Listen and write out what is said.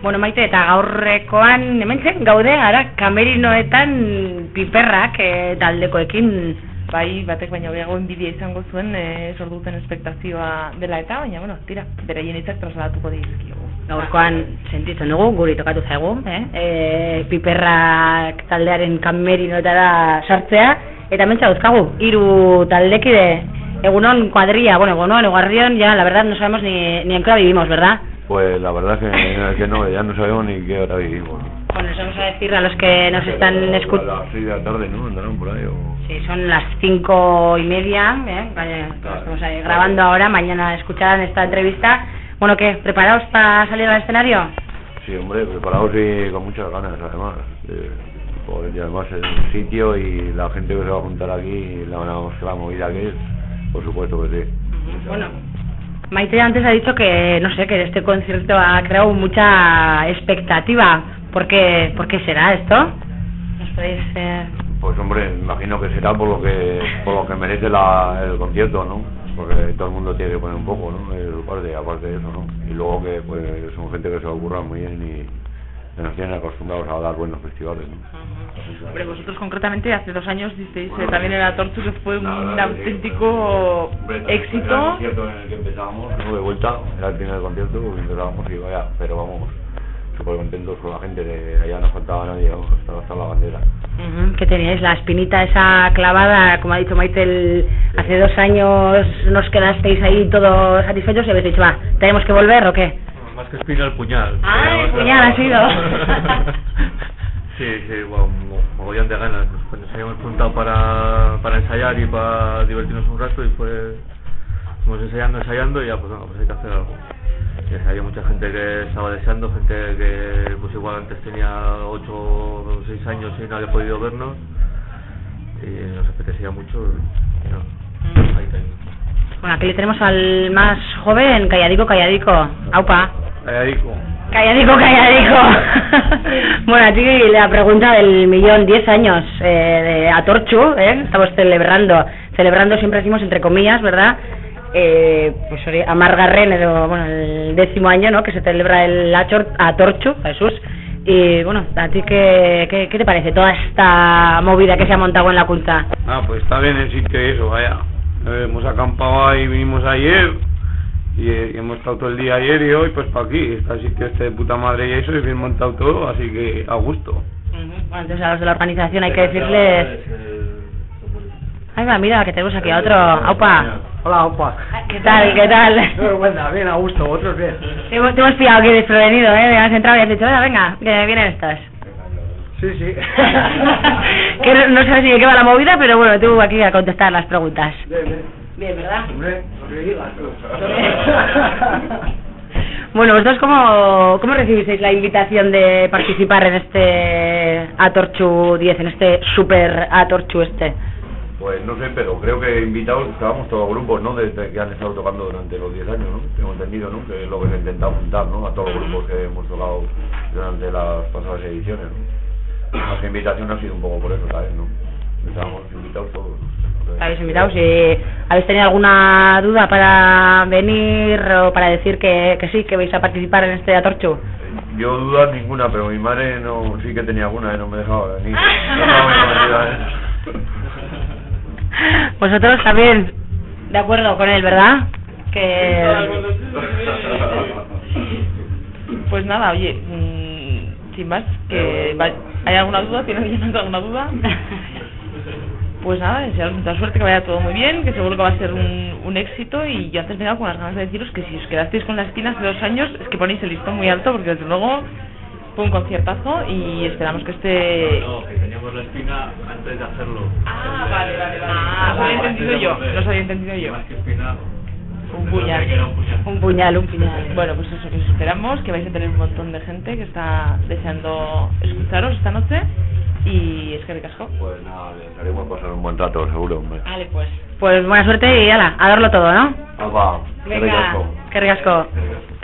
Bueno, maite, eta gaurrekoan, hemen zen, gaude, ara, kamerinoetan piperrak e, taldekoekin. Bai, batek baina gehiago enbidia izango zuen e, sorduten espektazioa dela eta, baina, bueno, tira, beraien hitzak trasladatuko dizkiogu. Gaurkoan sentitzen dugu, guri tokatu zaigu, eh? E, piperrak taldearen kamerinoetara sartzea, eta mentza dauzkagu, hiru taldekide, egunon kuadria, bueno, egunon, eguarrion, ya la verdad no sabemos ni, ni en qué vivimos, ¿verdad? Pues la verdad que, que no, ya no sabemos ni qué hora vivimos. Bueno, les vamos a decir a los que nos están A escuchando. las 6 de la tarde, ¿no? Andarán por ahí o... Sí, son las cinco y media, ¿eh? Claro. estamos ahí grabando ahora, mañana escucharán esta entrevista. Bueno, ¿qué? ¿Preparados para salir al escenario? Sí, hombre, preparados y con muchas ganas, además. Eh, y además el sitio y la gente que se va a juntar aquí, la, la, movida que es, por supuesto que sí. Bueno, Maite antes ha dicho que, no sé, que este concierto ha creado mucha expectativa. ¿Por qué, por qué será esto? Eh, Pues hombre, imagino que será por lo que por lo que merece la, el concierto, ¿no? Porque todo el mundo tiene que poner un poco, ¿no? El parte, aparte de eso, ¿no? Y luego que pues son gente que se ocurra muy bien y que nos tienen acostumbrados a dar buenos festivales, ¿no? Hombre, vosotros concretamente hace dos años disteis eh, también en la Tortu que fue un sí. auténtico Hombre, Era el éxito. concierto en el que empezábamos, ¿no? De vuelta, era el primer concierto que empezábamos y vaya, pero vamos, súper contentos con la gente, de allá no faltaba nadie, vamos, estaba hasta la bandera. ujú, que teníais la espinita esa clavada, como ha dicho Maite, el- hace dos años nos quedasteis ahí todos satisfechos y habéis dicho, va, ¿tenemos que volver o qué? Más que espina el puñal. Ah, el puñal ha sido. sí, sí, bueno, mo- mogollón de ganas. Pues nos habíamos juntado para, para ensayar y para divertirnos un rato y fue... Fuimos ensayando, ensayando y ya pues, bueno, pues hay que hacer algo. Había mucha gente que estaba deseando, gente que pues igual antes tenía 8 o 6 años y no había podido vernos y nos apetecía mucho y no, ahí tengo. Bueno, aquí le tenemos al más joven, calladico, calladico. Aupa. Calladico. Calladico, calladico. bueno, a ti la pregunta del millón, 10 años eh, de Atorchu, ¿eh? Estamos celebrando, celebrando siempre decimos entre comillas, ¿verdad? Eh, pues Amargarren, el, bueno, el décimo año, ¿no? Que se celebra el Atorchu, Jesús. Y bueno, ¿a ti qué, qué, qué te parece toda esta movida que se ha montado en la culta? Ah, pues está bien el sitio y eso, vaya. Eh, hemos acampado ahí, vinimos ayer y, eh, y hemos estado todo el día ayer y hoy pues para aquí. Está el sitio este de puta madre y eso, y bien montado todo, así que a gusto. Bueno, entonces a los de la organización hay que decirles... Ay, va, mira, que tenemos aquí a otro. Aupa. Hola, opa. ¿Qué tal? ¿Qué tal? Vergüenza, bien, a gusto, vosotros bien. Te hemos, te hemos pillado aquí desprevenido, ¿eh? Has entrado y has dicho, venga, venga, que vienen estos. Sí, sí. que no, no sé si de qué va la movida, pero bueno, tú aquí a contestar las preguntas. Bien, bien. Bien, ¿verdad? Bueno, ¿vosotros cómo, cómo recibisteis la invitación de participar en este Atorchu 10, en este super Atorchu este? Pues no sé, pero creo que invitados estábamos todos grupos, ¿no? Desde que han estado tocando durante los 10 años, ¿no? Tengo entendido, ¿no? Que es lo que se ha intentado juntar, ¿no? A todos los grupos que hemos tocado durante las pasadas ediciones, ¿no? Que invitación ha sido un poco por eso, ¿sabes? ¿no? Estábamos invitados todos. ¿no? ¿Habéis invitado? Si habéis tenido alguna duda para venir o para decir que, que sí, que vais a participar en este Atorchu. Yo dudas ninguna, pero mi madre no sí que tenía alguna, ¿eh? No me dejaba venir. No ¿eh? Vosotros también de acuerdo con él, ¿verdad? Que Pues nada, oye, mm, sin más, que ¿hay alguna duda? ¿Tienes alguna duda? Pues nada, desearos mucha suerte, que vaya todo muy bien, que seguro que va a ser un, un éxito y yo antes me he dado con las ganas de deciros que si os quedasteis con la esquina hace dos años es que ponéis el listón muy alto porque desde luego fue un conciertazo y esperamos que este... No, que teníamos la espina antes de hacerlo. Ah, vale, vale, vale. Ah, lo había entendido yo, no había entendido yo. Más que espina, Un puñal. que era un puñal. un puñal, un puñal. Bueno, pues eso, que os esperamos, que vais a tener un montón de gente que está deseando escucharos esta noche y es que de casco. Pues nada, les haremos pasar un buen rato, seguro, hombre. Vale, pues. Pues buena suerte y ala, a darlo todo, ¿no? Apa, Venga, que ricasco. Venga.